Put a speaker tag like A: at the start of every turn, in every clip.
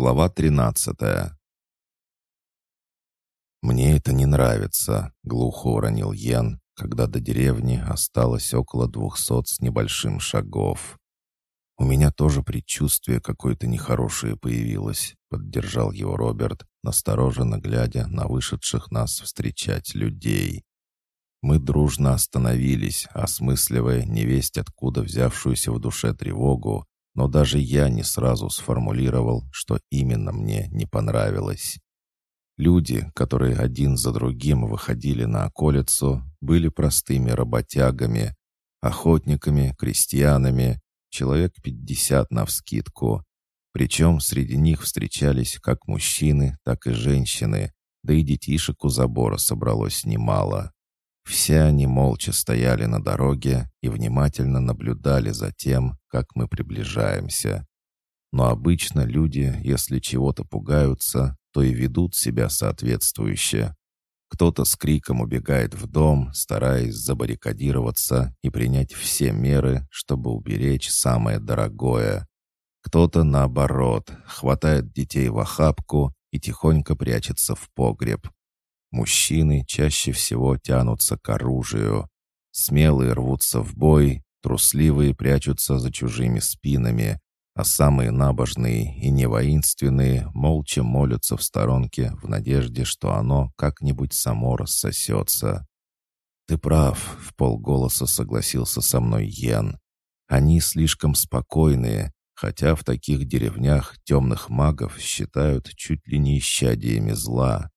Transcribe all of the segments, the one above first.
A: Глава тринадцатая. «Мне это не нравится», — глухо уронил Йен, когда до деревни осталось около двухсот с небольшим шагов. «У меня тоже предчувствие какое-то нехорошее появилось», — поддержал его Роберт, настороженно глядя на вышедших нас встречать людей. Мы дружно остановились, осмысливая невесть откуда взявшуюся в душе тревогу, но даже я не сразу сформулировал, что именно мне не понравилось. Люди, которые один за другим выходили на околицу, были простыми работягами, охотниками, крестьянами, человек пятьдесят навскидку. Причем среди них встречались как мужчины, так и женщины, да и детишек у забора собралось немало. Все они молча стояли на дороге и внимательно наблюдали за тем, как мы приближаемся. Но обычно люди, если чего-то пугаются, то и ведут себя соответствующе. Кто-то с криком убегает в дом, стараясь забаррикадироваться и принять все меры, чтобы уберечь самое дорогое. Кто-то, наоборот, хватает детей в охапку и тихонько прячется в погреб, Мужчины чаще всего тянутся к оружию. Смелые рвутся в бой, трусливые прячутся за чужими спинами, а самые набожные и невоинственные молча молятся в сторонке в надежде, что оно как-нибудь само рассосется. «Ты прав», — в полголоса согласился со мной Йен. «Они слишком спокойные, хотя в таких деревнях темных магов считают чуть ли не исчадиями зла.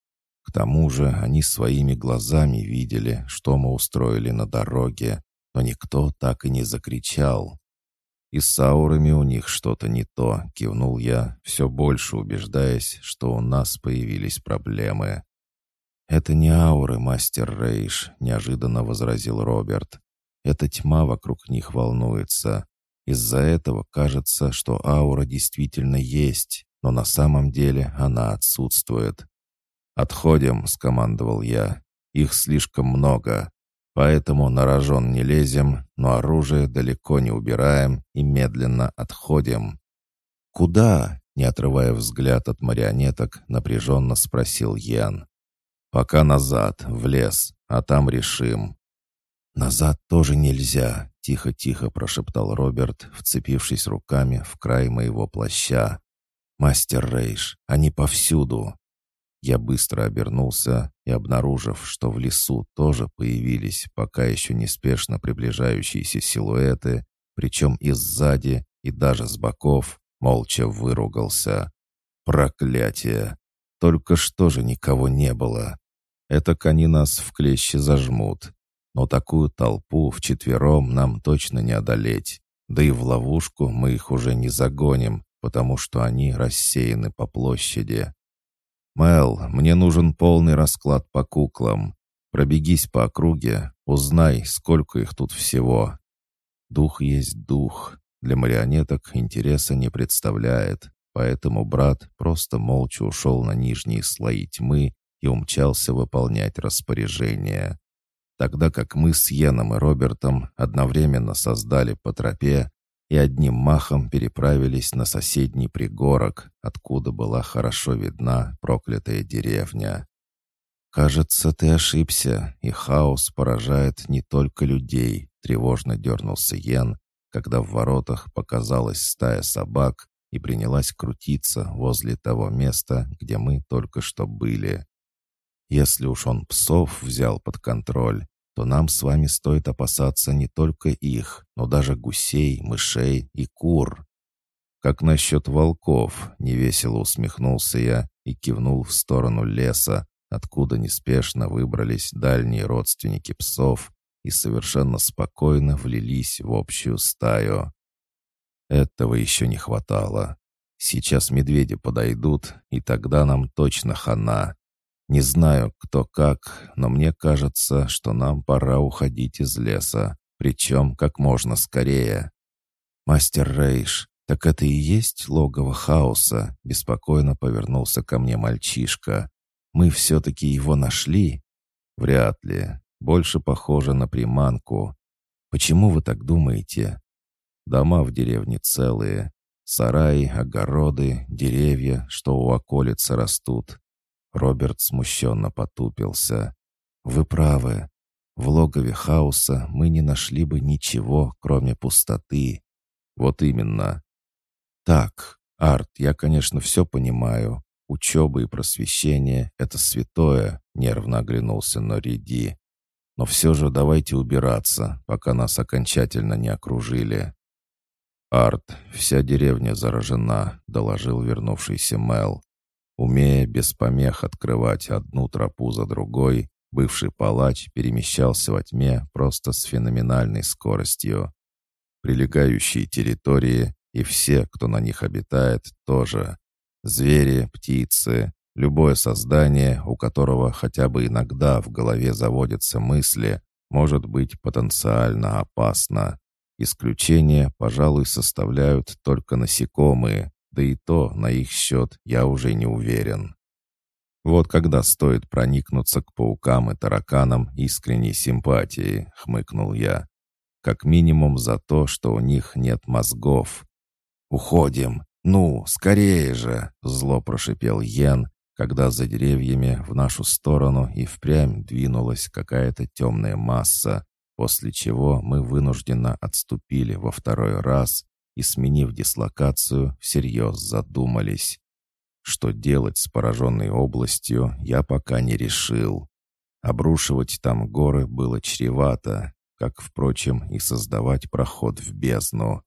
A: К тому же они своими глазами видели, что мы устроили на дороге, но никто так и не закричал. «И с аурами у них что-то не то», — кивнул я, все больше убеждаясь, что у нас появились проблемы. «Это не ауры, мастер Рейш», — неожиданно возразил Роберт. «Это тьма вокруг них волнуется. Из-за этого кажется, что аура действительно есть, но на самом деле она отсутствует. «Отходим», — скомандовал я. «Их слишком много. Поэтому на рожон не лезем, но оружие далеко не убираем и медленно отходим». «Куда?» — не отрывая взгляд от марионеток, напряженно спросил Ян. «Пока назад, в лес, а там решим». «Назад тоже нельзя», — тихо-тихо прошептал Роберт, вцепившись руками в край моего плаща. «Мастер Рейш, они повсюду. Я быстро обернулся и, обнаружив, что в лесу тоже появились пока еще неспешно приближающиеся силуэты, причем и сзади, и даже с боков, молча выругался. «Проклятие! Только что же никого не было! Это они нас в клещи зажмут, но такую толпу вчетвером нам точно не одолеть, да и в ловушку мы их уже не загоним, потому что они рассеяны по площади. «Мэл, мне нужен полный расклад по куклам. Пробегись по округе, узнай, сколько их тут всего». Дух есть дух. Для марионеток интереса не представляет, поэтому брат просто молча ушел на нижние слои тьмы и умчался выполнять распоряжение. Тогда как мы с Йеном и Робертом одновременно создали по тропе и одним махом переправились на соседний пригорок, откуда была хорошо видна проклятая деревня. «Кажется, ты ошибся, и хаос поражает не только людей», — тревожно дернулся Йен, когда в воротах показалась стая собак и принялась крутиться возле того места, где мы только что были. Если уж он псов взял под контроль, то нам с вами стоит опасаться не только их, но даже гусей, мышей и кур. Как насчет волков, невесело усмехнулся я и кивнул в сторону леса, откуда неспешно выбрались дальние родственники псов и совершенно спокойно влились в общую стаю. Этого еще не хватало. Сейчас медведи подойдут, и тогда нам точно хана. Не знаю, кто как, но мне кажется, что нам пора уходить из леса, причем как можно скорее. Мастер Рейш, так это и есть логово хаоса, беспокойно повернулся ко мне мальчишка. Мы все-таки его нашли? Вряд ли. Больше похоже на приманку. Почему вы так думаете? Дома в деревне целые. Сараи, огороды, деревья, что у околицы растут. Роберт смущенно потупился. «Вы правы. В логове хаоса мы не нашли бы ничего, кроме пустоты. Вот именно. Так, Арт, я, конечно, все понимаю. Учеба и просвещение — это святое, нервно оглянулся на Риди. Но все же давайте убираться, пока нас окончательно не окружили. «Арт, вся деревня заражена», — доложил вернувшийся Мел. Умея без помех открывать одну тропу за другой, бывший палач перемещался во тьме просто с феноменальной скоростью. Прилегающие территории и все, кто на них обитает, тоже. Звери, птицы, любое создание, у которого хотя бы иногда в голове заводятся мысли, может быть потенциально опасно. Исключение, пожалуй, составляют только насекомые, да и то на их счет я уже не уверен. Вот когда стоит проникнуться к паукам и тараканам искренней симпатии, хмыкнул я. Как минимум за то, что у них нет мозгов. «Уходим! Ну, скорее же!» — зло прошипел Йен, когда за деревьями в нашу сторону и впрямь двинулась какая-то темная масса, после чего мы вынужденно отступили во второй раз и, сменив дислокацию, всерьез задумались. Что делать с пораженной областью, я пока не решил. Обрушивать там горы было чревато, как, впрочем, и создавать проход в бездну.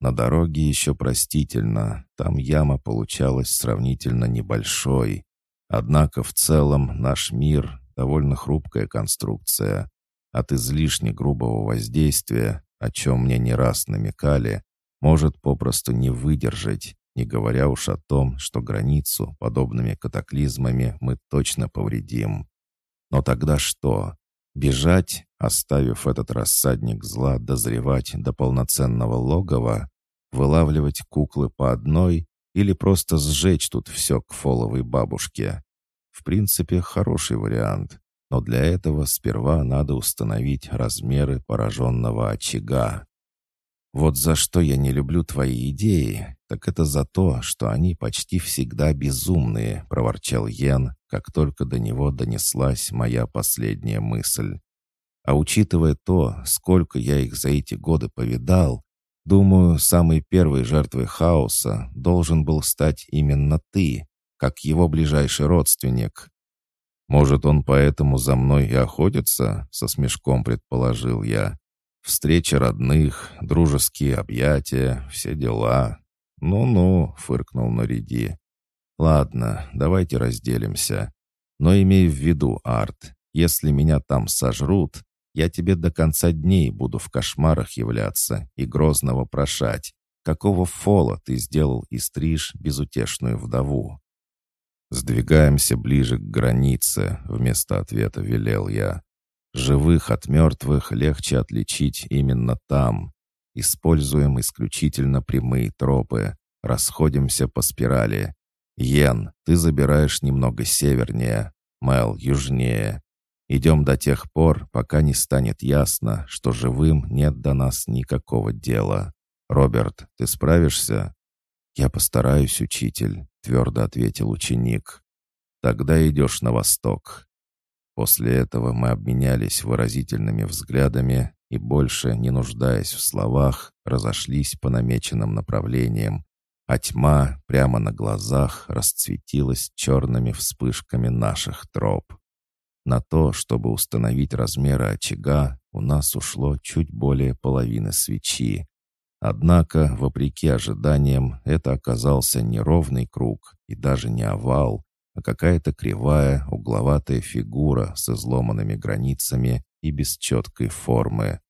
A: На дороге еще простительно, там яма получалась сравнительно небольшой. Однако в целом наш мир — довольно хрупкая конструкция. От излишне грубого воздействия, о чем мне не раз намекали, может попросту не выдержать, не говоря уж о том, что границу подобными катаклизмами мы точно повредим. Но тогда что? Бежать, оставив этот рассадник зла дозревать до полноценного логова? Вылавливать куклы по одной или просто сжечь тут все к фоловой бабушке? В принципе, хороший вариант. Но для этого сперва надо установить размеры пораженного очага. Вот за что я не люблю твои идеи, так это за то, что они почти всегда безумные, проворчал Йен, как только до него донеслась моя последняя мысль. А учитывая то, сколько я их за эти годы повидал, думаю, самой первой жертвой хаоса должен был стать именно ты, как его ближайший родственник. Может, он поэтому за мной и охотится, со смешком предположил я. Встречи родных, дружеские объятия, все дела. «Ну-ну», — фыркнул Нориди. «Ладно, давайте разделимся. Но имей в виду, Арт, если меня там сожрут, я тебе до конца дней буду в кошмарах являться и грозно вопрошать, какого фола ты сделал и стриж безутешную вдову?» «Сдвигаемся ближе к границе», — вместо ответа велел я. Живых от мертвых легче отличить именно там. Используем исключительно прямые тропы. Расходимся по спирали. Йен, ты забираешь немного севернее. Мел, южнее. Идем до тех пор, пока не станет ясно, что живым нет до нас никакого дела. Роберт, ты справишься? Я постараюсь, учитель, твердо ответил ученик. Тогда идешь на восток. После этого мы обменялись выразительными взглядами и, больше не нуждаясь в словах, разошлись по намеченным направлениям, а тьма прямо на глазах расцветилась черными вспышками наших троп. На то, чтобы установить размеры очага, у нас ушло чуть более половины свечи. Однако, вопреки ожиданиям, это оказался не ровный круг и даже не овал, а какая-то кривая, угловатая фигура с изломанными границами и без четкой формы.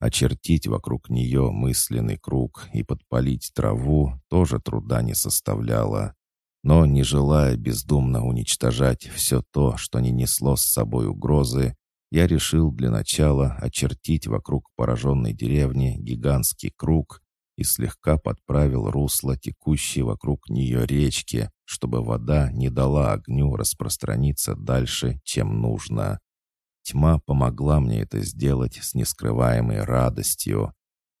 A: Очертить вокруг нее мысленный круг и подпалить траву тоже труда не составляло. Но, не желая бездумно уничтожать все то, что не несло с собой угрозы, я решил для начала очертить вокруг пораженной деревни гигантский круг и слегка подправил русло текущей вокруг нее речки, чтобы вода не дала огню распространиться дальше, чем нужно. Тьма помогла мне это сделать с нескрываемой радостью.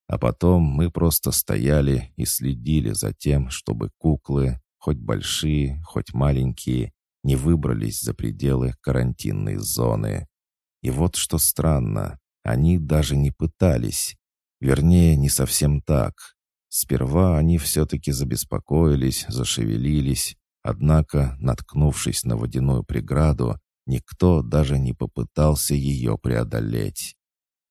A: А потом мы просто стояли и следили за тем, чтобы куклы, хоть большие, хоть маленькие, не выбрались за пределы карантинной зоны. И вот что странно, они даже не пытались. Вернее, не совсем так. Сперва они все-таки забеспокоились, зашевелились, однако, наткнувшись на водяную преграду, никто даже не попытался ее преодолеть.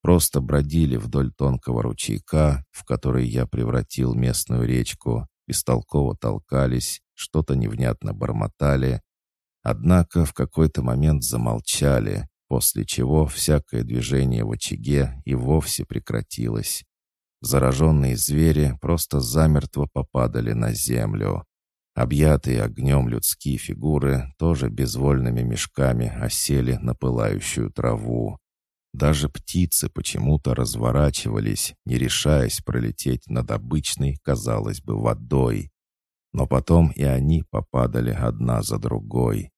A: Просто бродили вдоль тонкого ручейка, в который я превратил местную речку, бестолково толкались, что-то невнятно бормотали. Однако в какой-то момент замолчали, после чего всякое движение в очаге и вовсе прекратилось. Зараженные звери просто замертво попадали на землю. Объятые огнем людские фигуры тоже безвольными мешками осели на пылающую траву. Даже птицы почему-то разворачивались, не решаясь пролететь над обычной, казалось бы, водой. Но потом и они попадали одна за другой.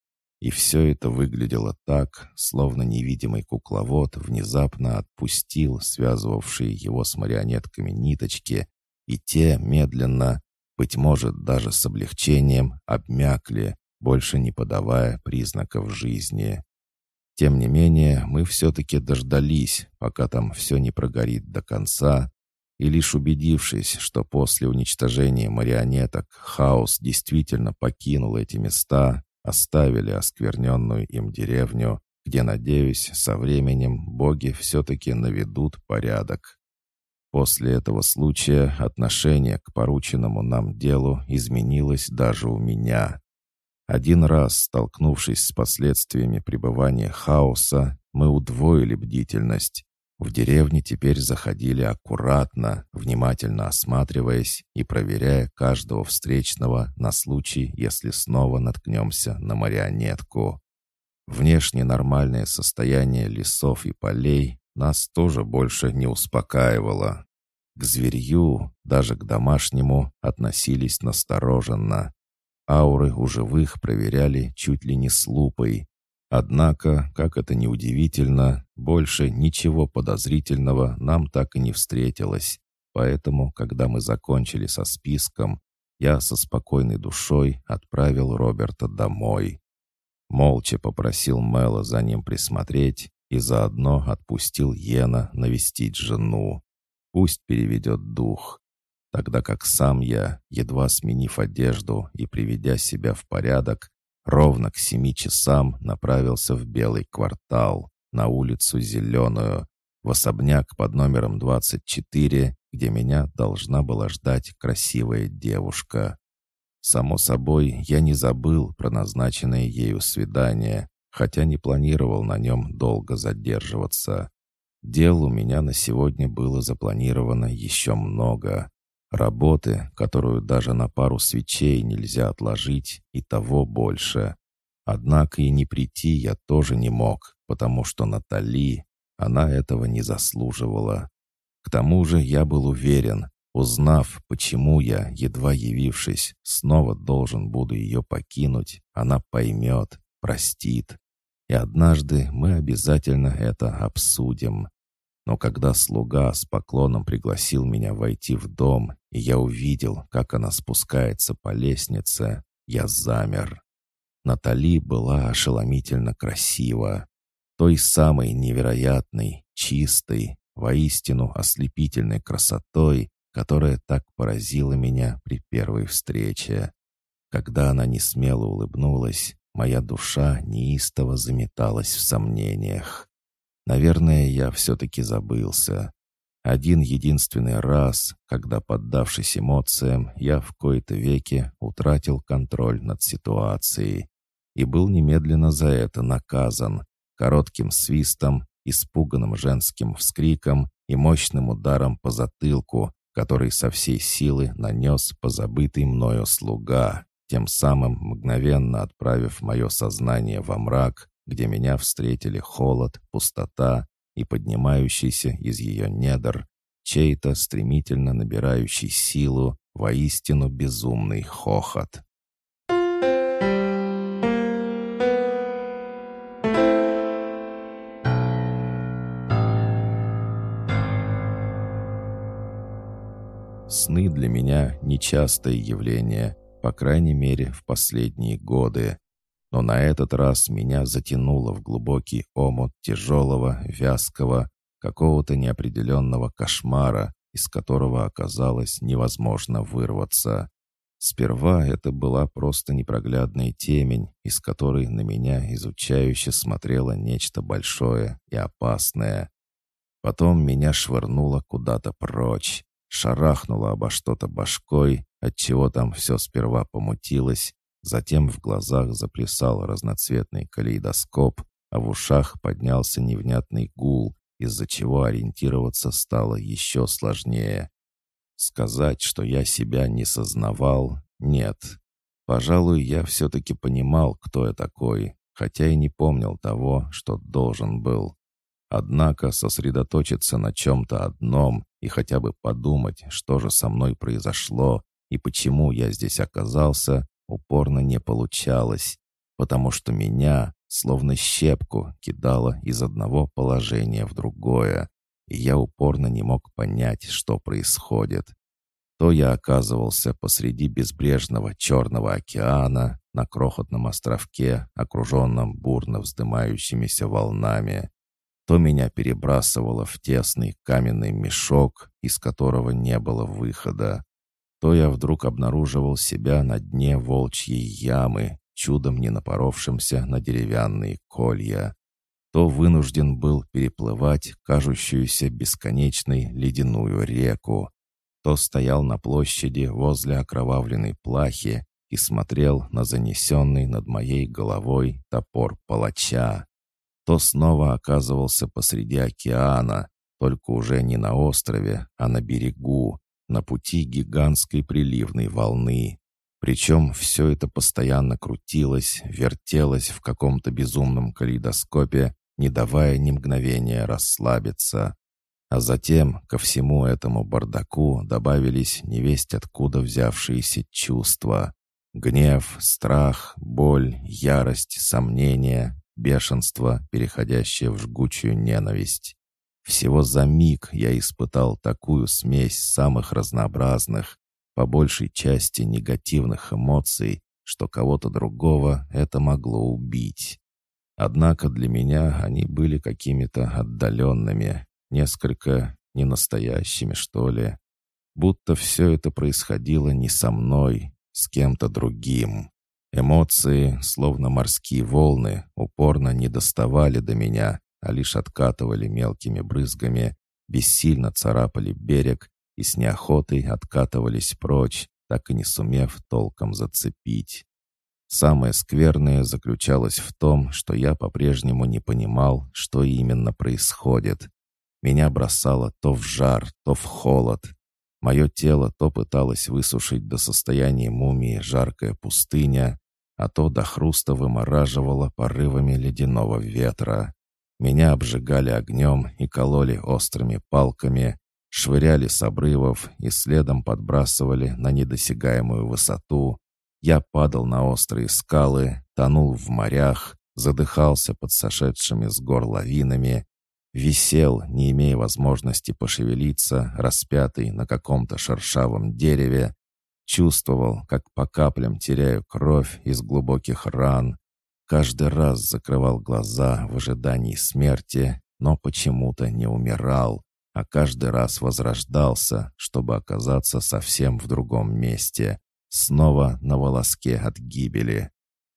A: И все это выглядело так, словно невидимый кукловод внезапно отпустил связывавшие его с марионетками ниточки, и те медленно, быть может, даже с облегчением, обмякли, больше не подавая признаков жизни. Тем не менее, мы все-таки дождались, пока там все не прогорит до конца, и лишь убедившись, что после уничтожения марионеток хаос действительно покинул эти места, оставили оскверненную им деревню, где, надеюсь, со временем боги все-таки наведут порядок. После этого случая отношение к порученному нам делу изменилось даже у меня. Один раз, столкнувшись с последствиями пребывания хаоса, мы удвоили бдительность. В деревне теперь заходили аккуратно, внимательно осматриваясь и проверяя каждого встречного на случай, если снова наткнемся на марионетку. Внешне нормальное состояние лесов и полей нас тоже больше не успокаивало. К зверью, даже к домашнему, относились настороженно. Ауры у живых проверяли чуть ли не с лупой. Однако, как это ни удивительно, больше ничего подозрительного нам так и не встретилось. Поэтому, когда мы закончили со списком, я со спокойной душой отправил Роберта домой. Молча попросил Мэла за ним присмотреть и заодно отпустил Йена навестить жену. Пусть переведет дух тогда как сам я, едва сменив одежду и приведя себя в порядок, ровно к семи часам направился в Белый квартал, на улицу Зеленую, в особняк под номером 24, где меня должна была ждать красивая девушка. Само собой, я не забыл про назначенное ею свидание, хотя не планировал на нем долго задерживаться. Дел у меня на сегодня было запланировано еще много. Работы, которую даже на пару свечей нельзя отложить, и того больше. Однако и не прийти я тоже не мог, потому что Натали, она этого не заслуживала. К тому же я был уверен, узнав, почему я, едва явившись, снова должен буду ее покинуть, она поймет, простит. И однажды мы обязательно это обсудим. Но когда слуга с поклоном пригласил меня войти в дом, и я увидел, как она спускается по лестнице, я замер. Натали была ошеломительно красива. Той самой невероятной, чистой, воистину ослепительной красотой, которая так поразила меня при первой встрече. Когда она несмело улыбнулась, моя душа неистово заметалась в сомнениях. Наверное, я все-таки забылся. Один единственный раз, когда, поддавшись эмоциям, я в кои-то веки утратил контроль над ситуацией и был немедленно за это наказан коротким свистом, испуганным женским вскриком и мощным ударом по затылку, который со всей силы нанес позабытый мною слуга, тем самым мгновенно отправив мое сознание во мрак, где меня встретили холод, пустота и поднимающийся из ее недр чей-то стремительно набирающий силу, воистину безумный хохот. сны для меня нечастое явление, по крайней мере, в последние годы. Но на этот раз меня затянуло в глубокий омут тяжелого, вязкого, какого-то неопределенного кошмара, из которого оказалось невозможно вырваться. Сперва это была просто непроглядная темень, из которой на меня изучающе смотрело нечто большое и опасное. Потом меня швырнуло куда-то прочь, шарахнуло обо что-то башкой, отчего там все сперва помутилось, затем в глазах заплясал разноцветный калейдоскоп, а в ушах поднялся невнятный гул, из-за чего ориентироваться стало еще сложнее. Сказать, что я себя не сознавал, нет. Пожалуй, я все-таки понимал, кто я такой, хотя и не помнил того, что должен был. Однако сосредоточиться на чем-то одном и хотя бы подумать, что же со мной произошло и почему я здесь оказался, упорно не получалось, потому что меня, словно щепку, кидало из одного положения в другое, и я упорно не мог понять, что происходит. То я оказывался посреди безбрежного Черного океана, на крохотном островке, окруженном бурно вздымающимися волнами, то меня перебрасывало в тесный каменный мешок, из которого не было выхода, то я вдруг обнаруживал себя на дне волчьей ямы, чудом не напоровшимся на деревянные колья, то вынужден был переплывать кажущуюся бесконечной ледяную реку, то стоял на площади возле окровавленной плахи и смотрел на занесенный над моей головой топор палача. То снова оказывался посреди океана, только уже не на острове, а на берегу, на пути гигантской приливной волны. Причем все это постоянно крутилось, вертелось в каком-то безумном калейдоскопе, не давая ни мгновения расслабиться. А затем ко всему этому бардаку добавились невесть откуда взявшиеся чувства. Гнев, страх, боль, ярость, сомнения, бешенство, переходящее в жгучую ненависть. Всего за миг я испытал такую смесь самых разнообразных, по большей части негативных эмоций, что кого-то другого это могло убить. Однако для меня они были какими-то отдаленными, несколько ненастоящими, что ли. Будто все это происходило не со мной, с кем-то другим. Эмоции, словно морские волны, упорно не доставали до меня, а лишь откатывали мелкими брызгами, бессильно царапали берег и с неохотой откатывались прочь, так и не сумев толком зацепить. Самое скверное заключалось в том, что я по-прежнему не понимал, что именно происходит. Меня бросало то в жар, то в холод. Мое тело то пыталось высушить до состояния мумии жаркая пустыня, а то до хруста вымораживало порывами ледяного ветра. Меня обжигали огнем и кололи острыми палками, швыряли с обрывов и следом подбрасывали на недосягаемую высоту. Я падал на острые скалы, тонул в морях, задыхался под сошедшими с гор лавинами, висел, не имея возможности пошевелиться, распятый на каком-то шершавом дереве, Чувствовал, как по каплям теряю кровь из глубоких ран. Каждый раз закрывал глаза в ожидании смерти, но почему-то не умирал, а каждый раз возрождался, чтобы оказаться совсем в другом месте, снова на волоске от гибели.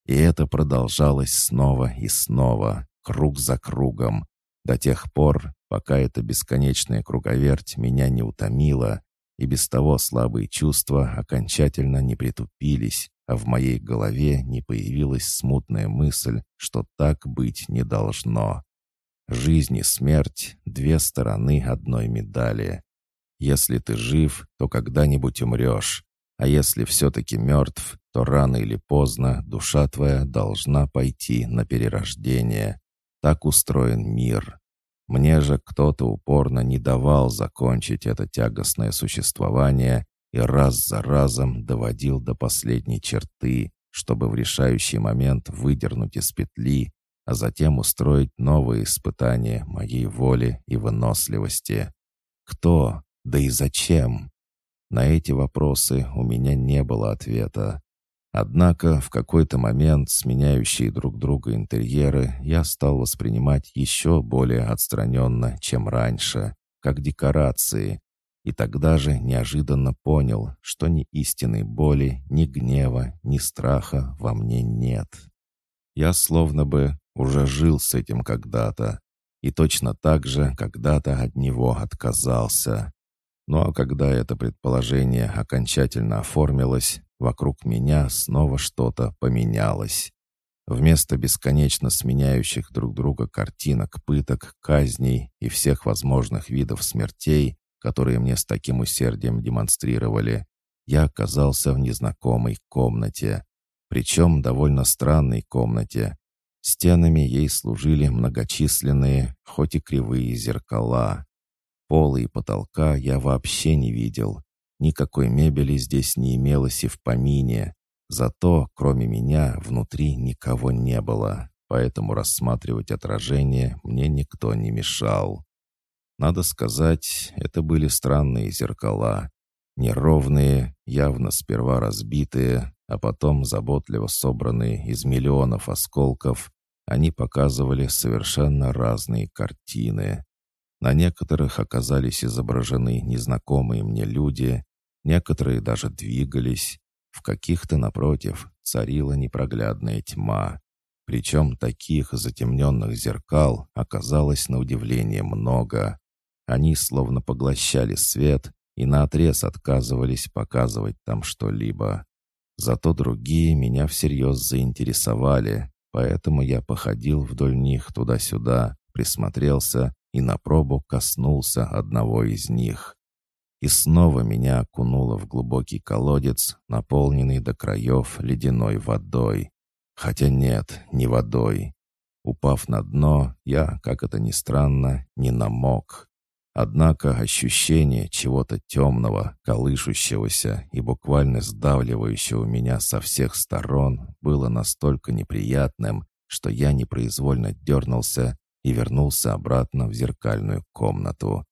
A: И это продолжалось снова и снова, круг за кругом, до тех пор, пока эта бесконечная круговерть меня не утомила, и без того слабые чувства окончательно не притупились, а в моей голове не появилась смутная мысль, что так быть не должно. Жизнь и смерть — две стороны одной медали. Если ты жив, то когда-нибудь умрешь, а если все-таки мертв, то рано или поздно душа твоя должна пойти на перерождение. Так устроен мир. Мне же кто-то упорно не давал закончить это тягостное существование и раз за разом доводил до последней черты, чтобы в решающий момент выдернуть из петли, а затем устроить новые испытания моей воли и выносливости. Кто? Да и зачем? На эти вопросы у меня не было ответа. Однако в какой-то момент сменяющие друг друга интерьеры я стал воспринимать еще более отстраненно, чем раньше, как декорации, и тогда же неожиданно понял, что ни истинной боли, ни гнева, ни страха во мне нет. Я словно бы уже жил с этим когда-то, и точно так же когда-то от него отказался. Ну а когда это предположение окончательно оформилось, вокруг меня снова что-то поменялось. Вместо бесконечно сменяющих друг друга картинок, пыток, казней и всех возможных видов смертей, которые мне с таким усердием демонстрировали, я оказался в незнакомой комнате. Причем довольно странной комнате. Стенами ей служили многочисленные, хоть и кривые зеркала. Пола и потолка я вообще не видел. Никакой мебели здесь не имелось и в помине. Зато, кроме меня, внутри никого не было, поэтому рассматривать отражение мне никто не мешал. Надо сказать, это были странные зеркала. Неровные, явно сперва разбитые, а потом заботливо собранные из миллионов осколков, они показывали совершенно разные картины. На некоторых оказались изображены незнакомые мне люди, некоторые даже двигались, в каких-то, напротив, царила непроглядная тьма. Причем таких затемненных зеркал оказалось на удивление много. Они словно поглощали свет и наотрез отказывались показывать там что-либо. Зато другие меня всерьез заинтересовали, поэтому я походил вдоль них туда-сюда, присмотрелся и на пробу коснулся одного из них. И снова меня окунуло в глубокий колодец, наполненный до краев ледяной водой. Хотя нет, не водой. Упав на дно, я, как это ни странно, не намок. Однако ощущение чего-то темного, колышущегося и буквально сдавливающего меня со всех сторон было настолько неприятным, что я непроизвольно дернулся и вернулся обратно в зеркальную комнату.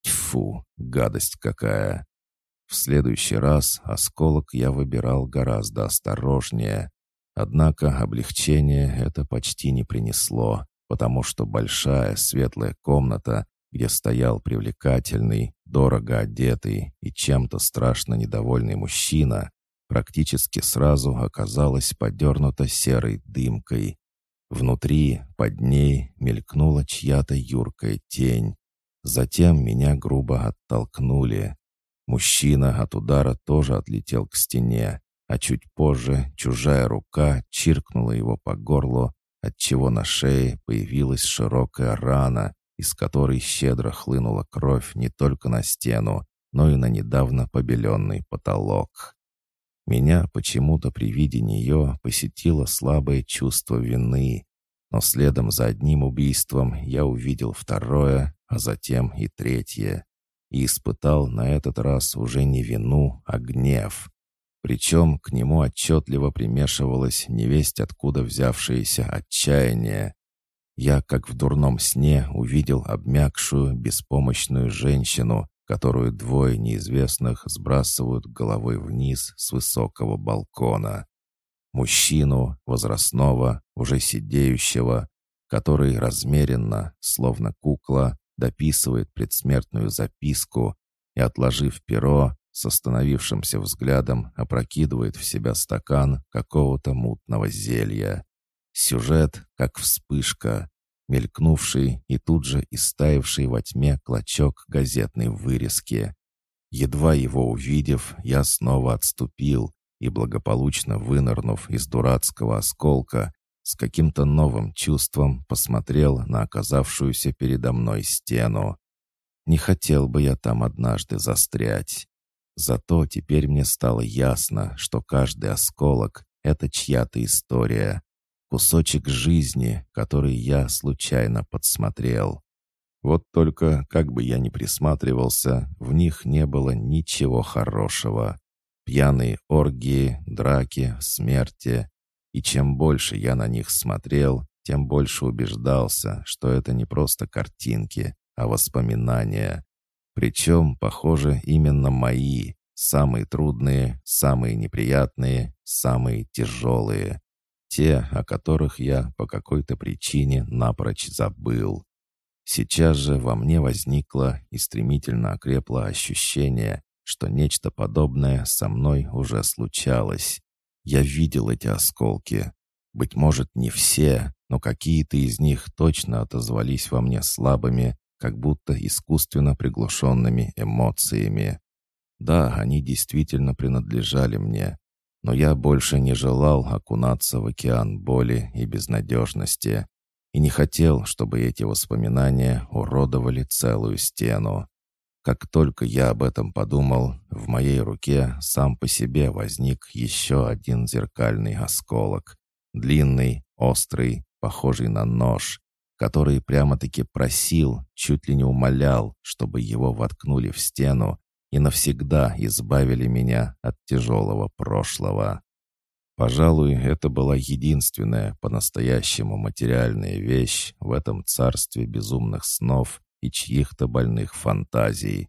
A: Тьфу, гадость какая! В следующий раз осколок я выбирал гораздо осторожнее. Однако облегчение это почти не принесло, потому что большая светлая комната где стоял привлекательный, дорого одетый и чем-то страшно недовольный мужчина, практически сразу оказалась подернута серой дымкой. Внутри, под ней, мелькнула чья-то юркая тень. Затем меня грубо оттолкнули. Мужчина от удара тоже отлетел к стене, а чуть позже чужая рука чиркнула его по горлу, отчего на шее появилась широкая рана, из которой щедро хлынула кровь не только на стену, но и на недавно побеленный потолок. Меня почему-то при виде нее посетило слабое чувство вины, но следом за одним убийством я увидел второе, а затем и третье, и испытал на этот раз уже не вину, а гнев. Причем к нему отчетливо примешивалось невесть откуда взявшееся отчаяние, я, как в дурном сне, увидел обмякшую, беспомощную женщину, которую двое неизвестных сбрасывают головой вниз с высокого балкона. Мужчину, возрастного, уже сидеющего, который размеренно, словно кукла, дописывает предсмертную записку и, отложив перо, с остановившимся взглядом опрокидывает в себя стакан какого-то мутного зелья. Сюжет, как вспышка, мелькнувший и тут же истаивший во тьме клочок газетной вырезки. Едва его увидев, я снова отступил и, благополучно вынырнув из дурацкого осколка, с каким-то новым чувством посмотрел на оказавшуюся передо мной стену. Не хотел бы я там однажды застрять. Зато теперь мне стало ясно, что каждый осколок — это чья-то история, кусочек жизни, который я случайно подсмотрел. Вот только, как бы я ни присматривался, в них не было ничего хорошего. Пьяные оргии, драки, смерти. И чем больше я на них смотрел, тем больше убеждался, что это не просто картинки, а воспоминания. Причем, похоже, именно мои, Самые трудные, самые неприятные, самые тяжелые. Те, о которых я по какой-то причине напрочь забыл. Сейчас же во мне возникло и стремительно окрепло ощущение, что нечто подобное со мной уже случалось. Я видел эти осколки. Быть может, не все, но какие-то из них точно отозвались во мне слабыми, как будто искусственно приглушенными эмоциями. Да, они действительно принадлежали мне, но я больше не желал окунаться в океан боли и безнадежности и не хотел, чтобы эти воспоминания уродовали целую стену. Как только я об этом подумал, в моей руке сам по себе возник еще один зеркальный осколок. Длинный, острый, похожий на нож, который прямо-таки просил, чуть ли не умолял, чтобы его воткнули в стену и навсегда избавили меня от тяжелого прошлого. Пожалуй, это была единственная по-настоящему материальная вещь в этом царстве безумных снов и чьих-то больных фантазий.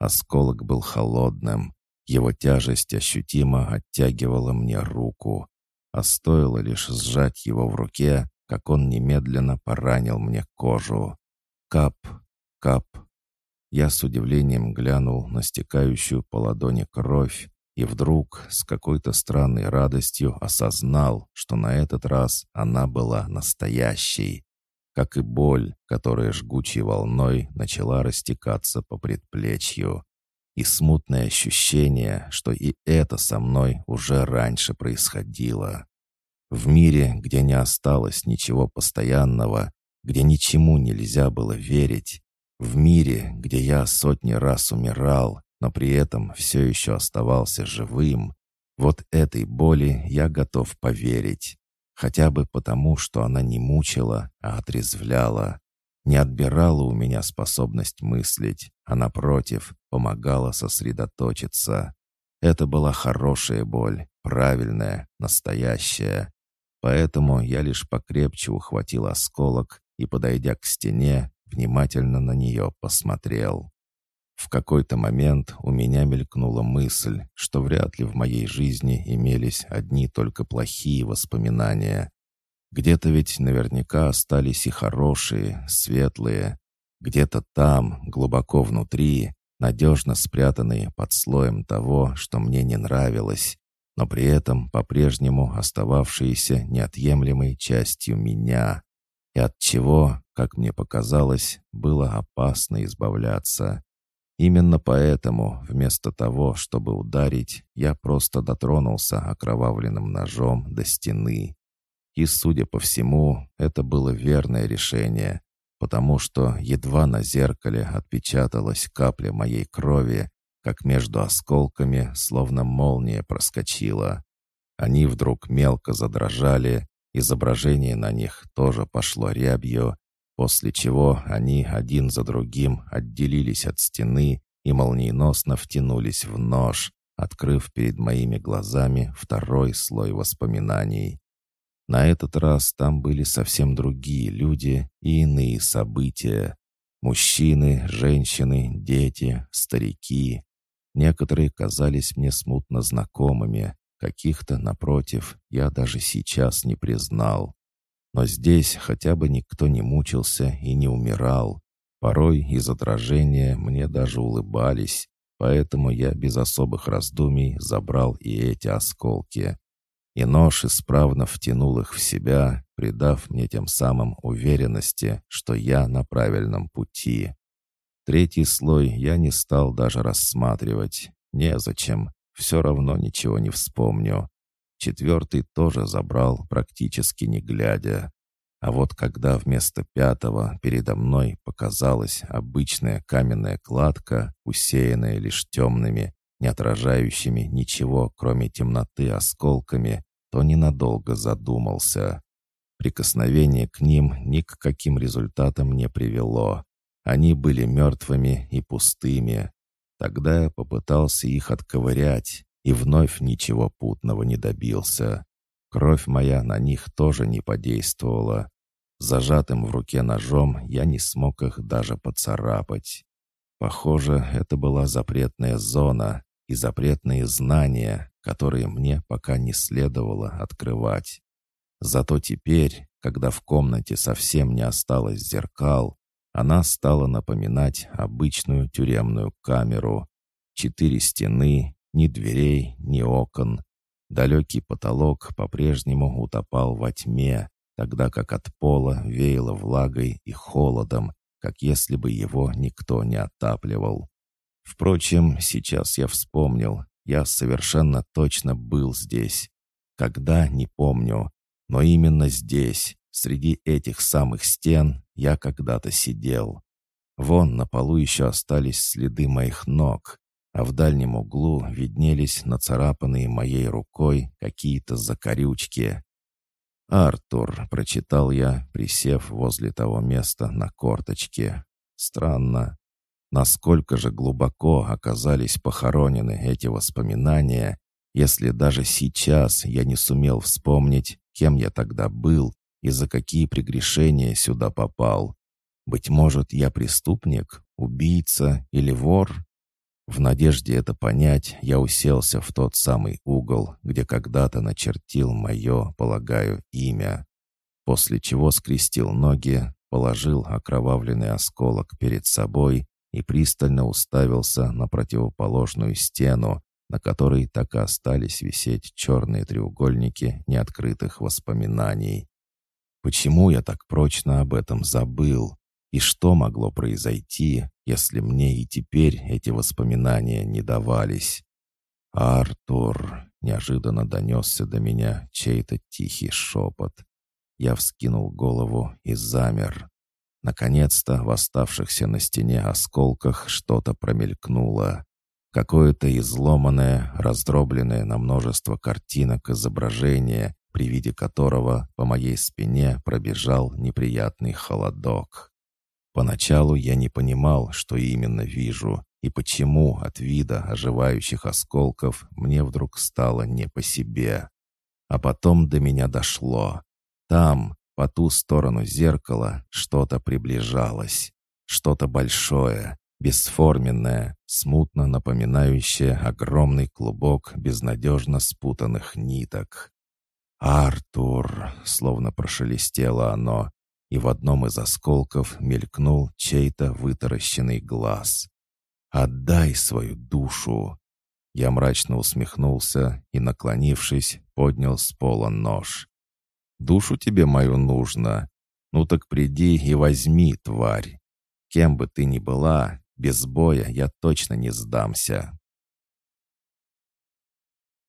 A: Осколок был холодным, его тяжесть ощутимо оттягивала мне руку, а стоило лишь сжать его в руке, как он немедленно поранил мне кожу. Кап, кап. Я с удивлением глянул на стекающую по ладони кровь, и вдруг с какой-то странной радостью осознал, что на этот раз она была настоящей, как и боль, которая жгучей волной начала растекаться по предплечью, и смутное ощущение, что и это со мной уже раньше происходило. В мире, где не осталось ничего постоянного, где ничему нельзя было верить, в мире, где я сотни раз умирал, но при этом все еще оставался живым, вот этой боли я готов поверить. Хотя бы потому, что она не мучила, а отрезвляла. Не отбирала у меня способность мыслить, а напротив, помогала сосредоточиться. Это была хорошая боль, правильная, настоящая. Поэтому я лишь покрепче ухватил осколок и, подойдя к стене, внимательно на нее посмотрел. В какой-то момент у меня мелькнула мысль, что вряд ли в моей жизни имелись одни только плохие воспоминания. Где-то ведь наверняка остались и хорошие, светлые. Где-то там, глубоко внутри, надежно спрятанные под слоем того, что мне не нравилось, но при этом по-прежнему остававшиеся неотъемлемой частью меня, и от чего, как мне показалось, было опасно избавляться. Именно поэтому, вместо того, чтобы ударить, я просто дотронулся окровавленным ножом до стены. И, судя по всему, это было верное решение, потому что едва на зеркале отпечаталась капля моей крови, как между осколками словно молния проскочила. Они вдруг мелко задрожали, изображение на них тоже пошло рябью, после чего они один за другим отделились от стены и молниеносно втянулись в нож, открыв перед моими глазами второй слой воспоминаний. На этот раз там были совсем другие люди и иные события. Мужчины, женщины, дети, старики. Некоторые казались мне смутно знакомыми, каких-то, напротив, я даже сейчас не признал. Но здесь хотя бы никто не мучился и не умирал. Порой из отражения мне даже улыбались, поэтому я без особых раздумий забрал и эти осколки. И нож исправно втянул их в себя, придав мне тем самым уверенности, что я на правильном пути. Третий слой я не стал даже рассматривать. Незачем, все равно ничего не вспомню. Четвертый тоже забрал, практически не глядя. А вот когда вместо пятого передо мной показалась обычная каменная кладка, усеянная лишь темными, не отражающими ничего, кроме темноты осколками, то ненадолго задумался. Прикосновение к ним ни к каким результатам не привело. Они были мертвыми и пустыми. Тогда я попытался их отковырять, и вновь ничего путного не добился. Кровь моя на них тоже не подействовала. Зажатым в руке ножом я не смог их даже поцарапать. Похоже, это была запретная зона, и запретные знания, которые мне пока не следовало открывать. Зато теперь, когда в комнате совсем не осталось зеркал, она стала напоминать обычную тюремную камеру. Четыре стены, ни дверей, ни окон. Далекий потолок по-прежнему утопал во тьме, тогда как от пола веяло влагой и холодом, как если бы его никто не отапливал. Впрочем, сейчас я вспомнил, я совершенно точно был здесь. Когда, не помню, но именно здесь, среди этих самых стен, я когда-то сидел. Вон на полу еще остались следы моих ног, а в дальнем углу виднелись нацарапанные моей рукой какие-то закорючки. «Артур», — прочитал я, присев возле того места на корточке. «Странно. Насколько же глубоко оказались похоронены эти воспоминания, если даже сейчас я не сумел вспомнить, кем я тогда был и за какие прегрешения сюда попал. Быть может, я преступник, убийца или вор? В надежде это понять, я уселся в тот самый угол, где когда-то начертил мое, полагаю, имя. После чего скрестил ноги, положил окровавленный осколок перед собой и пристально уставился на противоположную стену, на которой так и остались висеть черные треугольники неоткрытых воспоминаний. Почему я так прочно об этом забыл? И что могло произойти, если мне и теперь эти воспоминания не давались? «Артур!» — неожиданно донесся до меня чей-то тихий шепот. Я вскинул голову и замер. Наконец-то в оставшихся на стене осколках что-то промелькнуло. Какое-то изломанное, раздробленное на множество картинок изображение, при виде которого по моей спине пробежал неприятный холодок. Поначалу я не понимал, что именно вижу, и почему от вида оживающих осколков мне вдруг стало не по себе. А потом до меня дошло. Там, по ту сторону зеркала, что-то приближалось. Что-то большое, бесформенное, смутно напоминающее огромный клубок безнадежно спутанных ниток. «Артур!» — словно прошелестело оно, и в одном из осколков мелькнул чей-то вытаращенный глаз. «Отдай свою душу!» Я мрачно усмехнулся и, наклонившись, поднял с пола нож. «Душу тебе мою нужно. Ну так приди и возьми, тварь. Кем бы ты ни была, без боя я точно не сдамся».